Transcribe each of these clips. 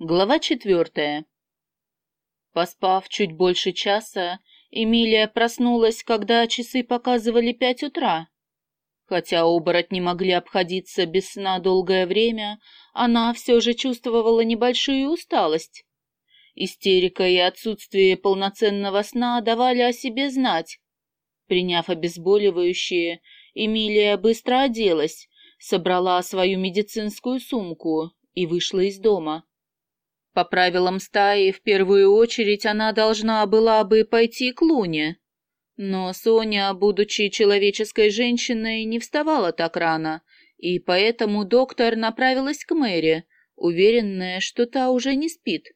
Глава четвертая. Поспав чуть больше часа, Эмилия проснулась, когда часы показывали пять утра. Хотя оборотни могли обходиться без сна долгое время, она все же чувствовала небольшую усталость. Истерика и отсутствие полноценного сна давали о себе знать. Приняв обезболивающее, Эмилия быстро оделась, собрала свою медицинскую сумку и вышла из дома. По правилам стаи, в первую очередь она должна была бы пойти к Луне. Но Соня, будучи человеческой женщиной, не вставала так рано, и поэтому доктор направилась к Мэри, уверенная, что та уже не спит.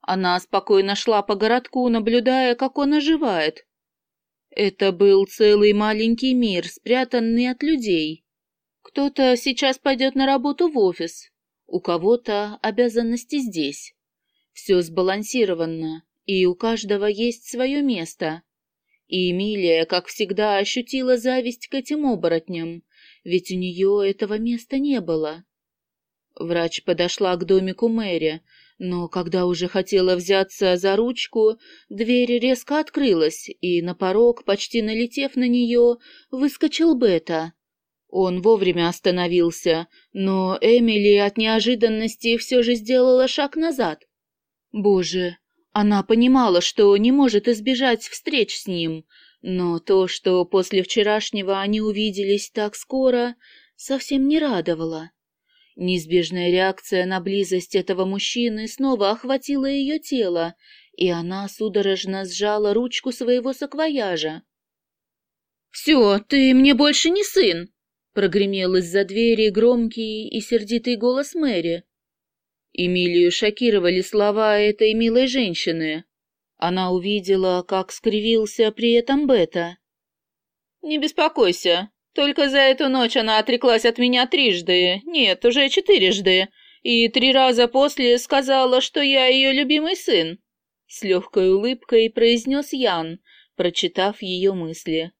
Она спокойно шла по городку, наблюдая, как он оживает. Это был целый маленький мир, спрятанный от людей. Кто-то сейчас пойдет на работу в офис, у кого-то обязанности здесь. Все сбалансировано, и у каждого есть свое место. И Эмилия, как всегда, ощутила зависть к этим оборотням, ведь у нее этого места не было. Врач подошла к домику Мэри, но когда уже хотела взяться за ручку, дверь резко открылась, и на порог, почти налетев на нее, выскочил Бета. Он вовремя остановился, но Эмили от неожиданности все же сделала шаг назад. Боже, она понимала, что не может избежать встреч с ним, но то, что после вчерашнего они увиделись так скоро, совсем не радовало. Неизбежная реакция на близость этого мужчины снова охватила ее тело, и она судорожно сжала ручку своего саквояжа. «Все, ты мне больше не сын!» — прогремел из-за двери громкий и сердитый голос Мэри. Эмилию шокировали слова этой милой женщины. Она увидела, как скривился при этом Бета. «Не беспокойся, только за эту ночь она отреклась от меня трижды, нет, уже четырежды, и три раза после сказала, что я ее любимый сын», — с легкой улыбкой произнес Ян, прочитав ее мысли.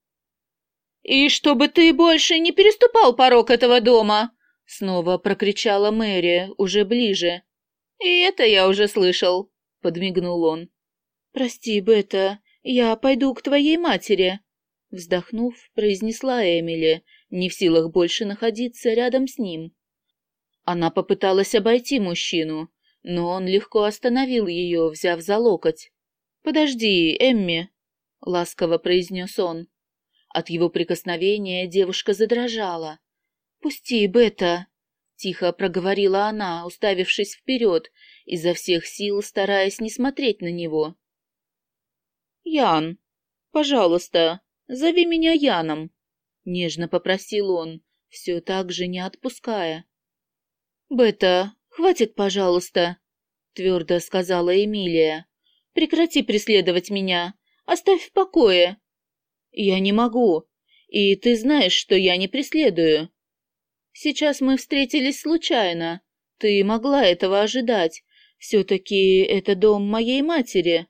«И чтобы ты больше не переступал порог этого дома!» Снова прокричала Мэри, уже ближе. «И это я уже слышал», — подмигнул он. «Прости, Бета, я пойду к твоей матери», — вздохнув, произнесла Эмили, не в силах больше находиться рядом с ним. Она попыталась обойти мужчину, но он легко остановил ее, взяв за локоть. «Подожди, Эмми», — ласково произнес он. От его прикосновения девушка задрожала. «Пусти, Бета!» — тихо проговорила она, уставившись вперед, изо всех сил стараясь не смотреть на него. «Ян, пожалуйста, зови меня Яном!» — нежно попросил он, все так же не отпуская. «Бета, хватит, пожалуйста!» — твердо сказала Эмилия. «Прекрати преследовать меня! Оставь в покое!» «Я не могу, и ты знаешь, что я не преследую!» Сейчас мы встретились случайно. Ты могла этого ожидать. Все-таки это дом моей матери.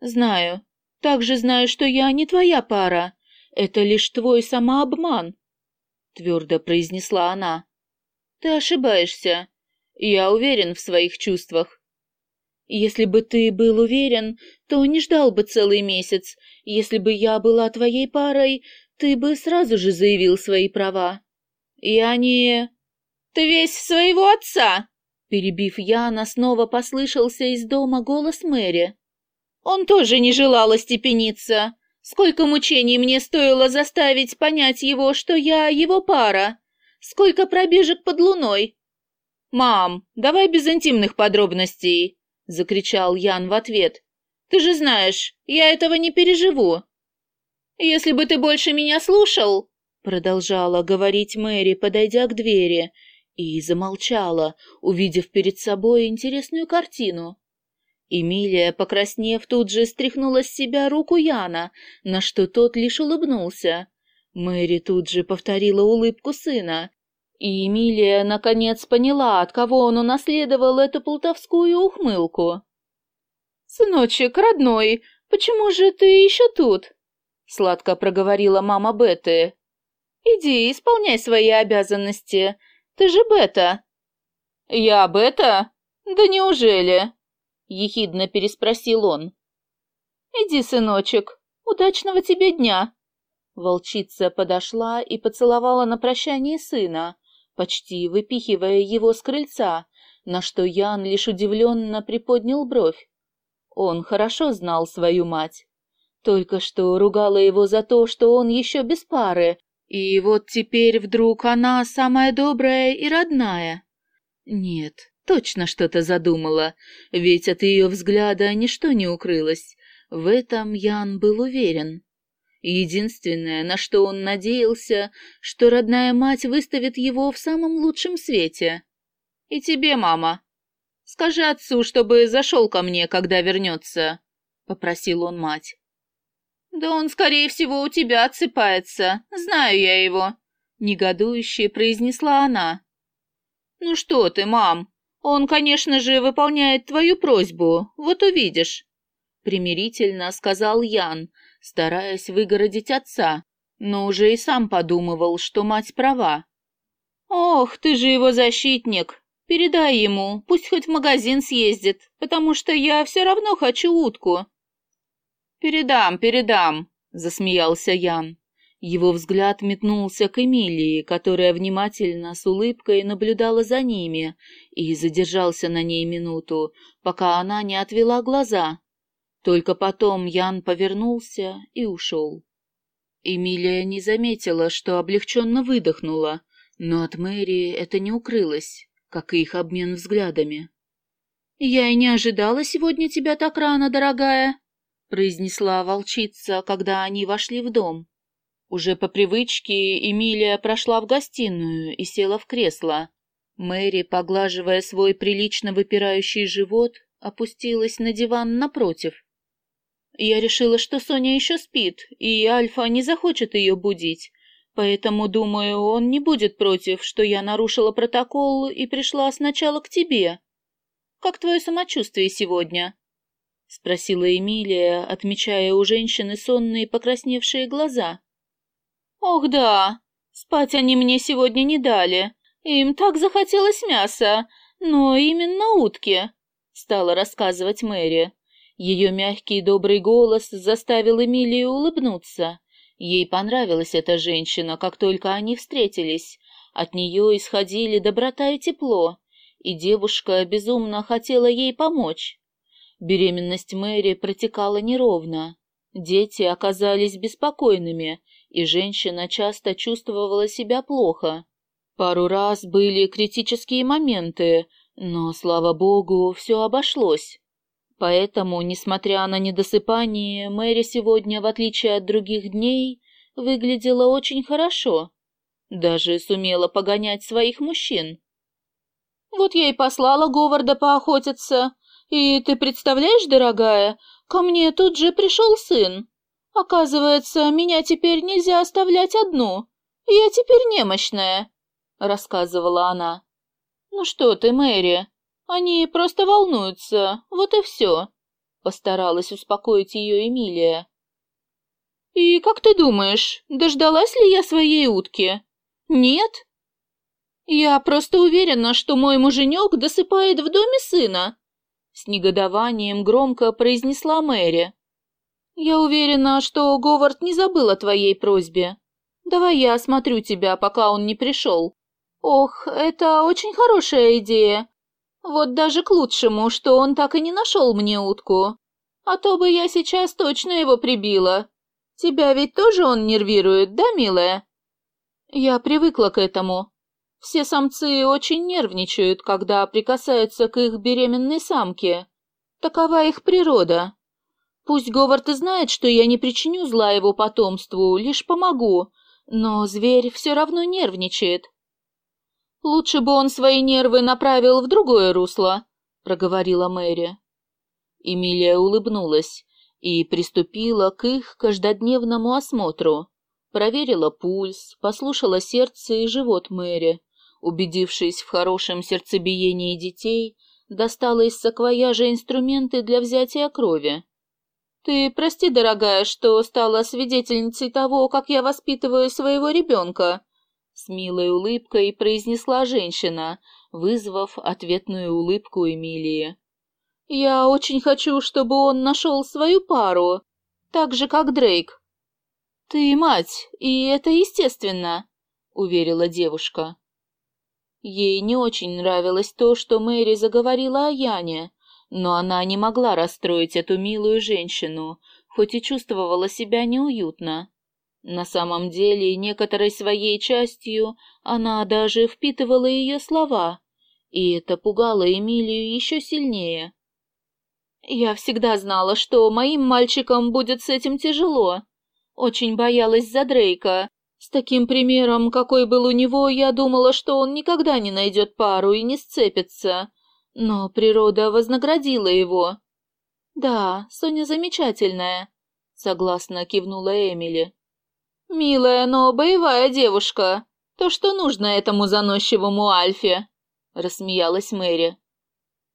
Знаю. Также знаю, что я не твоя пара. Это лишь твой самообман. Твердо произнесла она. Ты ошибаешься. Я уверен в своих чувствах. Если бы ты был уверен, то не ждал бы целый месяц. Если бы я была твоей парой, ты бы сразу же заявил свои права. «Я не...» «Ты весь своего отца!» Перебив Яна, снова послышался из дома голос Мэри. «Он тоже не желал остепениться. Сколько мучений мне стоило заставить понять его, что я его пара. Сколько пробежек под луной!» «Мам, давай без интимных подробностей!» — закричал Ян в ответ. «Ты же знаешь, я этого не переживу!» «Если бы ты больше меня слушал, Продолжала говорить Мэри, подойдя к двери, и замолчала, увидев перед собой интересную картину. Эмилия, покраснев, тут же стряхнула с себя руку Яна, на что тот лишь улыбнулся. Мэри тут же повторила улыбку сына, и Эмилия наконец поняла, от кого он унаследовал эту плутовскую ухмылку. «Сыночек, родной, почему же ты еще тут?» — сладко проговорила мама Беты. Иди, исполняй свои обязанности. Ты же Бета». «Я Бета? «Да неужели?» — ехидно переспросил он. «Иди, сыночек, удачного тебе дня!» Волчица подошла и поцеловала на прощание сына, почти выпихивая его с крыльца, на что Ян лишь удивленно приподнял бровь. Он хорошо знал свою мать. Только что ругала его за то, что он еще без пары, и вот теперь вдруг она самая добрая и родная. Нет, точно что-то задумала, ведь от ее взгляда ничто не укрылось. В этом Ян был уверен. Единственное, на что он надеялся, что родная мать выставит его в самом лучшем свете. «И тебе, мама. Скажи отцу, чтобы зашел ко мне, когда вернется», — попросил он мать. «Да он, скорее всего, у тебя отсыпается. Знаю я его», — негодующе произнесла она. «Ну что ты, мам, он, конечно же, выполняет твою просьбу, вот увидишь» примирительно сказал Ян, стараясь выгородить отца, но уже и сам подумывал, что мать права. «Ох, ты же его защитник! Передай ему, пусть хоть в магазин съездит, потому что я все равно хочу утку». «Передам, передам», — засмеялся Ян. Его взгляд метнулся к Эмилии, которая внимательно, с улыбкой наблюдала за ними, и задержался на ней минуту, пока она не отвела глаза. Только потом Ян повернулся и ушел. Эмилия не заметила, что облегченно выдохнула, но от Мэри это не укрылось, как и их обмен взглядами. «Я и не ожидала сегодня тебя так рано, дорогая», — произнесла волчица, когда они вошли в дом. Уже по привычке Эмилия прошла в гостиную и села в кресло. Мэри, поглаживая свой прилично выпирающий живот, опустилась на диван напротив. Я решила, что Соня еще спит, и Альфа не захочет ее будить, поэтому, думаю, он не будет против, что я нарушила протокол и пришла сначала к тебе. Как твое самочувствие сегодня?» — спросила Эмилия, отмечая у женщины сонные покрасневшие глаза. «Ох да, спать они мне сегодня не дали. Им так захотелось мяса, но именно утки», — стала рассказывать Мэри. Ее мягкий и добрый голос заставил Эмилию улыбнуться. Ей понравилась эта женщина, как только они встретились. От нее исходили доброта и тепло, и девушка безумно хотела ей помочь. Беременность Мэри протекала неровно. Дети оказались беспокойными, и женщина часто чувствовала себя плохо. Пару раз были критические моменты, но, слава богу, все обошлось. Поэтому, несмотря на недосыпание, Мэри сегодня, в отличие от других дней, выглядела очень хорошо. Даже сумела погонять своих мужчин. Вот я и послала Говарда поохотиться. И ты представляешь, дорогая, ко мне тут же пришел сын. Оказывается, меня теперь нельзя оставлять одну. Я теперь немощная, — рассказывала она. Ну что ты, Мэри, они просто волнуются, вот и все», — постаралась успокоить ее Эмилия. «И как ты думаешь, дождалась ли я своей утки? Нет? Я просто уверена, что мой муженек досыпает в доме сына», — с негодованием громко произнесла Мэри. «Я уверена, что Говард не забыл о твоей просьбе. Давай я осмотрю тебя, пока он не пришел. Ох, это очень хорошая идея. Вот даже к лучшему, что он так и не нашел мне утку. А то бы я сейчас точно его прибила. Тебя ведь тоже он нервирует, да, милая? Я привыкла к этому. Все самцы очень нервничают, когда прикасаются к их беременной самке. Такова их природа. Пусть Говард и знает, что я не причиню зла его потомству, лишь помогу, но зверь все равно нервничает. Лучше бы он свои нервы направил в другое русло, проговорила Мэри. Эмилия улыбнулась и приступила к их каждодневному осмотру. Проверила пульс, послушала сердце и живот Мэри. Убедившись в хорошем сердцебиении детей, достала из саквояжа инструменты для взятия крови. «Ты прости, дорогая, что стала свидетельницей того, как я воспитываю своего ребенка», с милой улыбкой произнесла женщина, вызвав ответную улыбку Эмилии. «Я очень хочу, чтобы он нашел свою пару, так же, как Дрейк». «Ты мать, и это естественно», — уверила девушка. Ей не очень нравилось то, что Мэри заговорила о Яне, но она не могла расстроить эту милую женщину, хоть и чувствовала себя неуютно. На самом деле, некоторой своей частью она даже впитывала ее слова, и это пугало Эмилию еще сильнее. «Я всегда знала, что моим мальчикам будет с этим тяжело. Очень боялась за Дрейка. С таким примером, какой был у него, я думала, что он никогда не найдет пару и не сцепится. Но природа вознаградила его». «Да, Соня замечательная», — согласно кивнула Эмили. «Милая, но боевая девушка. То, что нужно этому заносчивому Альфе», — рассмеялась Мэри.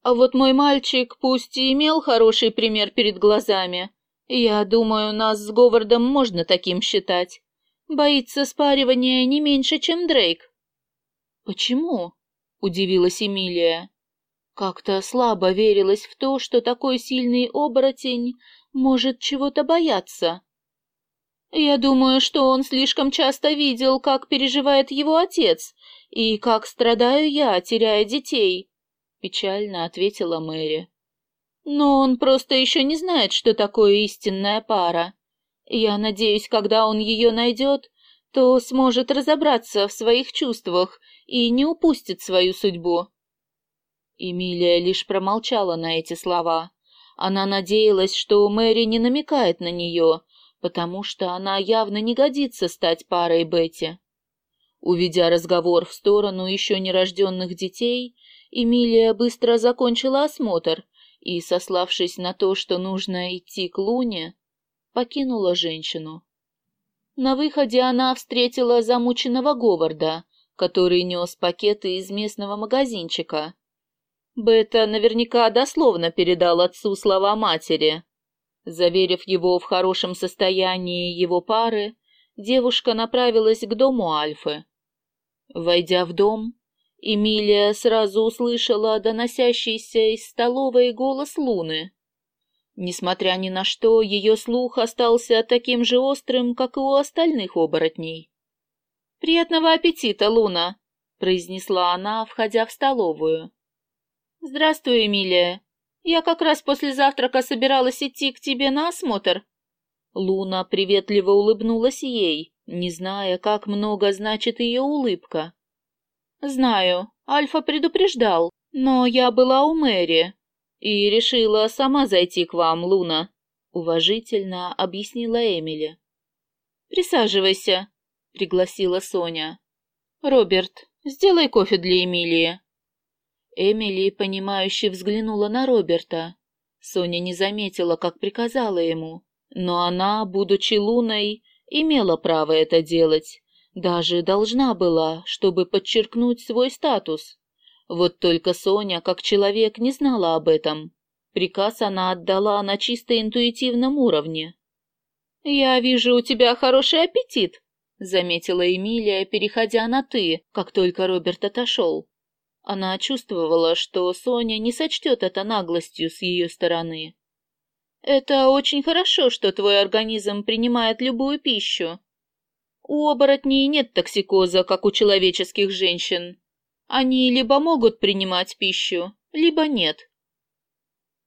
«А вот мой мальчик пусть и имел хороший пример перед глазами. Я думаю, нас с Говардом можно таким считать. Боится спаривания не меньше, чем Дрейк». «Почему?» — удивилась Эмилия. Как-то слабо верилось в то, что такой сильный оборотень может чего-то бояться. Я думаю, что он слишком часто видел, как переживает его отец, и как страдаю я, теряя детей, — печально ответила Мэри. Но он просто еще не знает, что такое истинная пара. Я надеюсь, когда он ее найдет, то сможет разобраться в своих чувствах и не упустит свою судьбу. Эмилия лишь промолчала на эти слова. Она надеялась, что Мэри не намекает на нее, потому что она явно не годится стать парой Бетти. Уведя разговор в сторону еще нерожденных детей, Эмилия быстро закончила осмотр и, сославшись на то, что нужно идти к Луне, покинула женщину. На выходе она встретила замученного Говарда, который нес пакеты из местного магазинчика. Бета наверняка дословно передал отцу слова матери, Заверив его в хорошем состоянии его пары, девушка направилась к дому Альфы. Войдя в дом, Эмилия сразу услышала доносящийся из столовой голос Луны. Несмотря ни на что, ее слух остался таким же острым, как и у остальных оборотней. «Приятного аппетита, Луна!» — произнесла она, входя в столовую. «Здравствуй, Эмилия. Я как раз после завтрака собиралась идти к тебе на осмотр». Луна приветливо улыбнулась ей, не зная, как много значит ее улыбка. «Знаю, Альфа предупреждал, но я была у Мэри и решила сама зайти к вам, Луна», — уважительно объяснила Эмили. «Присаживайся», — пригласила Соня. «Роберт, сделай кофе для Эмилии». Эмили, понимающе взглянула на Роберта. Соня не заметила, как приказала ему, но она, будучи луной, имела право это делать, даже должна была, чтобы подчеркнуть свой статус. Вот только Соня, как человек, не знала об этом. Приказ она отдала на чисто интуитивном уровне. «Я вижу, у тебя хороший аппетит», — заметила Эмилия, переходя на «ты», как только Роберт отошел. Она чувствовала, что Соня не сочтет это наглостью с ее стороны. «Это очень хорошо, что твой организм принимает любую пищу. У оборотней нет токсикоза, как у человеческих женщин. Они либо могут принимать пищу, либо нет.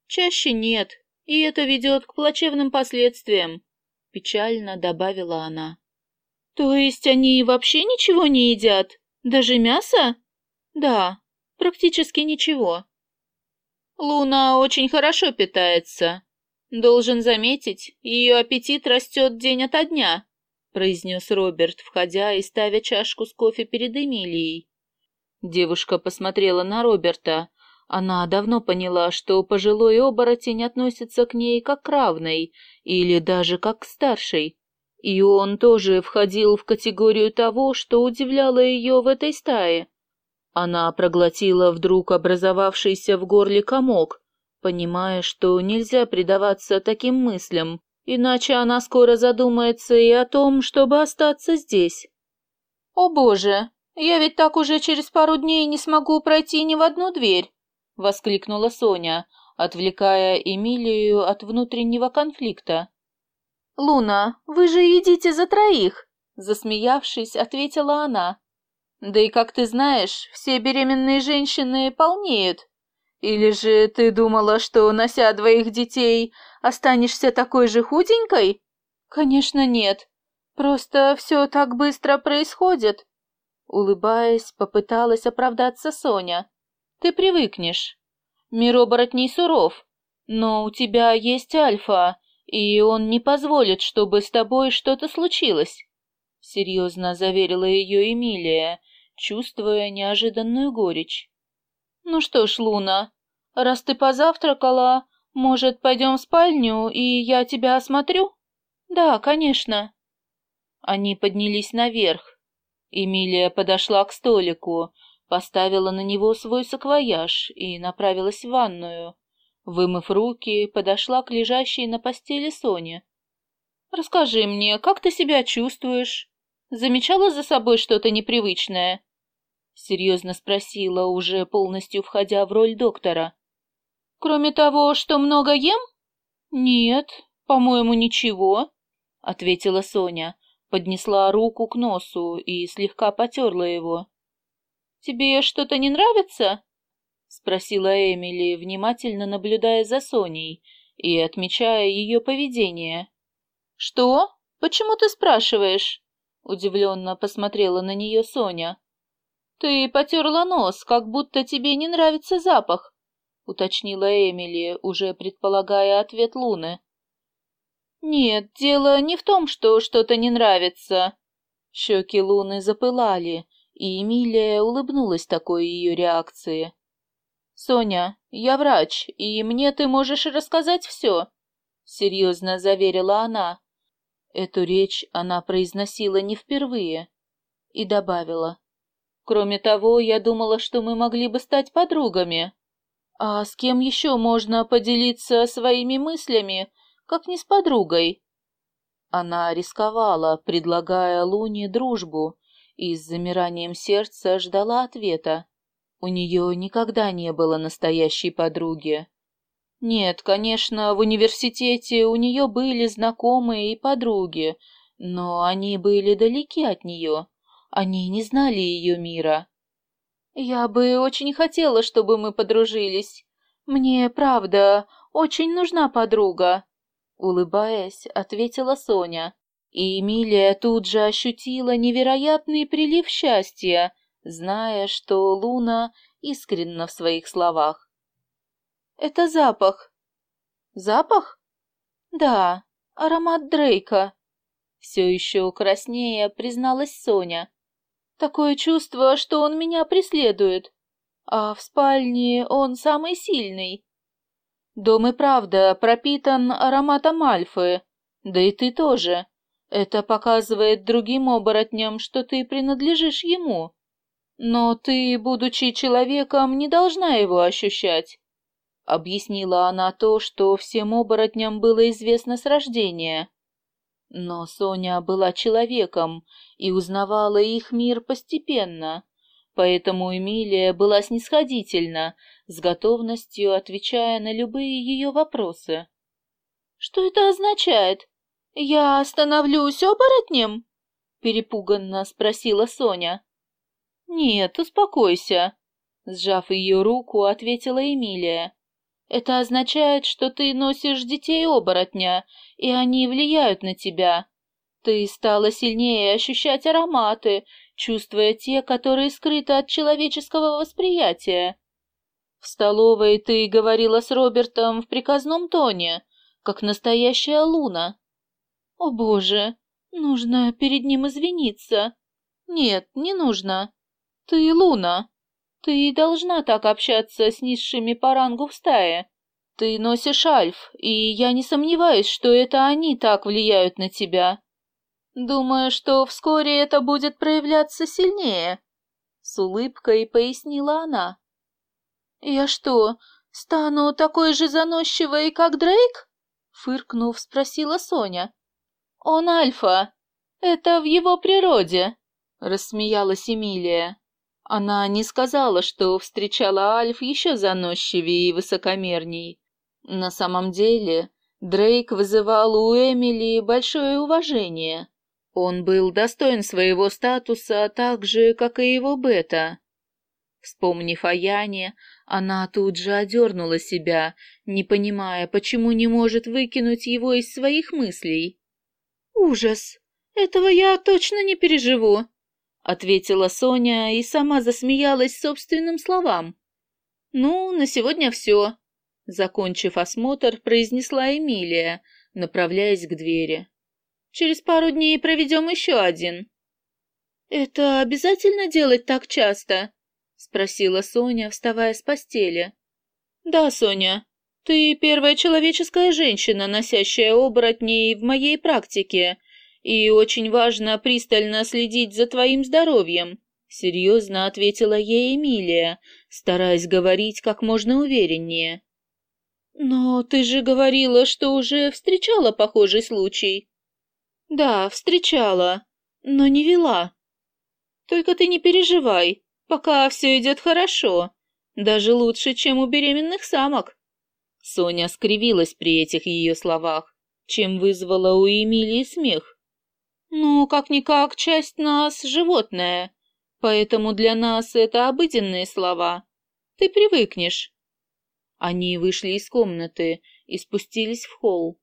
Чаще нет, и это ведет к плачевным последствиям», — печально добавила она. «То есть они вообще ничего не едят? Даже мясо?» «Да, Практически ничего. Луна очень хорошо питается. Должен заметить, ее аппетит растет день ото дня, произнес Роберт, входя и ставя чашку с кофе перед Эмилией. Девушка посмотрела на Роберта. Она давно поняла, что пожилой оборотень относится к ней как к равной или даже как к старшей. И он тоже входил в категорию того, что удивляло ее в этой стае. Она проглотила вдруг образовавшийся в горле комок, понимая, что нельзя предаваться таким мыслям, иначе она скоро задумается и о том, чтобы остаться здесь. «О боже, Я ведь так уже через пару дней не смогу пройти ни в одну дверь!» — воскликнула Соня, отвлекая Эмилию от внутреннего конфликта. «Луна, вы же едите за троих!» — засмеявшись, ответила она. «Да и, как ты знаешь, все беременные женщины полнеют. Или же ты думала, что, нося двоих детей, останешься такой же худенькой?» «Конечно, нет. Просто все так быстро происходит», Улыбаясь, попыталась оправдаться Соня. «Ты привыкнешь. Мир оборотней суров, но у тебя есть Альфа, и он не позволит, чтобы с тобой что-то случилось», — серьезно заверила ее Эмилия, чувствуя неожиданную горечь. «Ну что ж, Луна, раз ты позавтракала, может, пойдем в спальню, и я тебя осмотрю?» «Да, конечно». Они поднялись наверх, Эмилия подошла к столику, поставила на него свой саквояж и направилась в ванную. Вымыв руки, подошла к лежащей на постели Соне. «Расскажи мне, как ты себя чувствуешь? Замечала за собой что-то непривычное?» Серьезно спросила, уже полностью входя в роль доктора. «Кроме того, что много ем?» «Нет, по-моему, ничего», — ответила Соня поднесла руку к носу и слегка потерла его. «Тебе что-то не нравится?» — спросила Эмили, внимательно наблюдая за Соней и отмечая ее поведение. «Что? Почему ты спрашиваешь?» — удивленно посмотрела на нее Соня. «Ты потерла нос, как будто тебе не нравится запах», — уточнила Эмили, уже предполагая ответ Луны. «Нет, дело не в том, что что-то не нравится». Щеки Луны запылали, и Эмилия улыбнулась такой ее реакции. «Соня, я врач, и мне ты можешь рассказать все», — серьезно заверила она. Эту речь она произносила не впервые и добавила. «Кроме того, я думала, что мы могли бы стать подругами. А с кем еще можно поделиться своими мыслями, как не с подругой. Она рисковала, предлагая Луне дружбу, и с замиранием сердца ждала ответа. У нее никогда не было настоящей подруги. Нет, конечно, в университете у нее были знакомые и подруги, но они были далеки от нее. Они не знали ее мира. Я бы очень хотела, чтобы мы подружились. Мне, правда, очень нужна подруга. Улыбаясь, ответила Соня, и Эмилия тут же ощутила невероятный прилив счастья, зная, что Луна искренна в своих словах. «Это запах». «Запах?» «Да, аромат Дрейка», — все еще краснее призналась Соня. «Такое чувство, что он меня преследует, а в спальне он самый сильный». Дом и правда пропитан ароматом альфы, да и ты тоже. Это показывает другим оборотням, что ты принадлежишь ему. Но ты, будучи человеком, не должна его ощущать. Объяснила она то, что всем оборотням было известно с рождения. Но Соня была человеком и узнавала их мир постепенно, поэтому Эмилия была снисходительна, с готовностью отвечая на любые ее вопросы. «Что это означает? Я становлюсь оборотнем?» — перепуганно спросила Соня. «Нет, успокойся», — сжав ее руку, ответила Эмилия. «Это означает, что ты носишь детей оборотня, и они влияют на тебя. Ты стала сильнее ощущать ароматы, чувствуя те, которые скрыты от человеческого восприятия. В столовой ты говорила с Робертом в приказном тоне, как настоящая Луна. О боже, нужно перед ним извиниться. Нет, не нужно. Ты Луна. Ты должна так общаться с низшими по рангу в стае. Ты носишь альф, и я не сомневаюсь, что это они так влияют на тебя. Думаю, что вскоре это будет проявляться сильнее. С улыбкой пояснила она. «Я что, стану такой же заносчивой, как Дрейк?» Фыркнув, спросила Соня. «Он альфа. Это в его природе», — рассмеялась Эмилия. Она не сказала, что встречала Альф еще заносчивее и высокомерней. На самом деле, Дрейк вызывал у Эмили большое уважение. Он был достоин своего статуса так же, как и его Бета. Вспомнив о Яне, она тут же одернула себя, не понимая, почему не может выкинуть его из своих мыслей. «Ужас! Этого я точно не переживу!» — ответила Соня и сама засмеялась собственным словам. «Ну, на сегодня все», — закончив осмотр, произнесла Эмилия, направляясь к двери. «Через пару дней проведем еще один». «Это обязательно делать так часто?» — спросила Соня, вставая с постели. «Да, Соня, ты первая человеческая женщина, носящая оборотней в моей практике, и очень важно пристально следить за твоим здоровьем», — серьезно ответила ей Эмилия, стараясь говорить как можно увереннее. «Но ты же говорила, что уже встречала похожий случай». «Да, встречала, но не вела. Только ты не переживай, пока все идет хорошо, даже лучше, чем у беременных самок». Соня скривилась при этих ее словах, чем вызвала у Эмилии смех. Ну, как-никак, часть нас — животное, поэтому для нас это обыденные слова. Ты привыкнешь. Они вышли из комнаты и спустились в холл.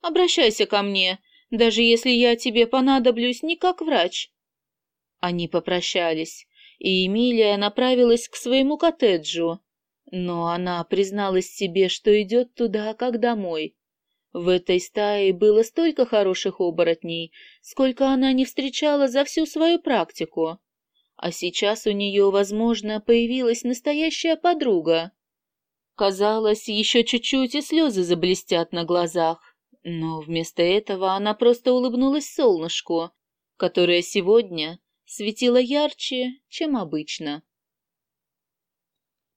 Обращайся ко мне, даже если я тебе понадоблюсь не как врач. Они попрощались, и Эмилия направилась к своему коттеджу, но она призналась себе, что идет туда, как домой. В этой стае было столько хороших оборотней, сколько она не встречала за всю свою практику. А сейчас у нее, возможно, появилась настоящая подруга. Казалось, еще чуть-чуть и слезы заблестят на глазах. Но вместо этого она просто улыбнулась солнышку, которое сегодня светило ярче, чем обычно.